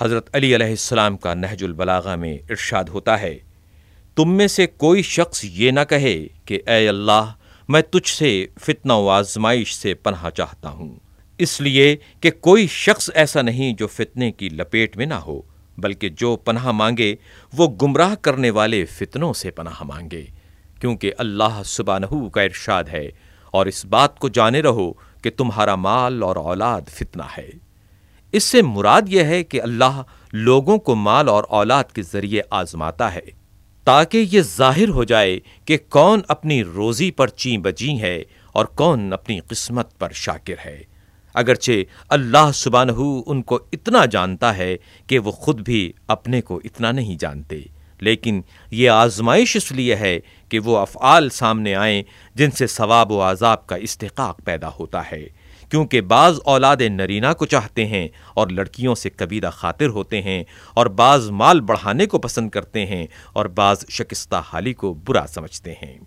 حضرت علی علیہ السلام کا نہج البلاغہ میں ارشاد ہوتا ہے، تم میں سے کوئی شخص یہ نہ کہے کہ اے اللہ، میں تجھ سے فتنہ و آزمائش سے پناہ چاہتا ہوں۔ اس لیے کہ کوئی شخص ایسا نہیں جو فتنے کی لپیٹ میں نہ ہو، بلکہ جو پناہ مانگے، وہ گمراہ کرنے والے فتنوں سے پناہ مانگے۔ کیونکہ اللہ سبحانہ کا ارشاد ہے، اور اس بات کو جانے رہو کہ تمہارا مال اور اولاد فتنہ ہے۔ اس سے مراد یہ ہے کہ اللہ لوگوں کو مال اور اولاد کے ذریعے آزماتا ہے، تاکہ یہ ظاہر ہو جائے کہ کون اپنی روزی پر چیں بجی ہے اور کون اپنی قسمت پر شاکر ہے۔ اگرچہ اللہ سبحانہ ان کو اتنا جانتا ہے کہ وہ خود بھی اپنے کو اتنا نہیں جانتے۔ لیکن یہ آزمائش اس لیے ہے کہ وہ افعال سامنے آئیں جن سے ثواب و عذاب کا استحقاق پیدا ہوتا ہے۔ کیونکہ بعض اولاد نرینہ کو چاہتے ہیں اور لڑکیوں سے کبیرہ خاطر ہوتے ہیں اور بعض مال بڑھانے کو پسند کرتے ہیں اور بعض شکستہ حالی کو برا سمجھتے ہیں۔